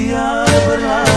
dia berlalu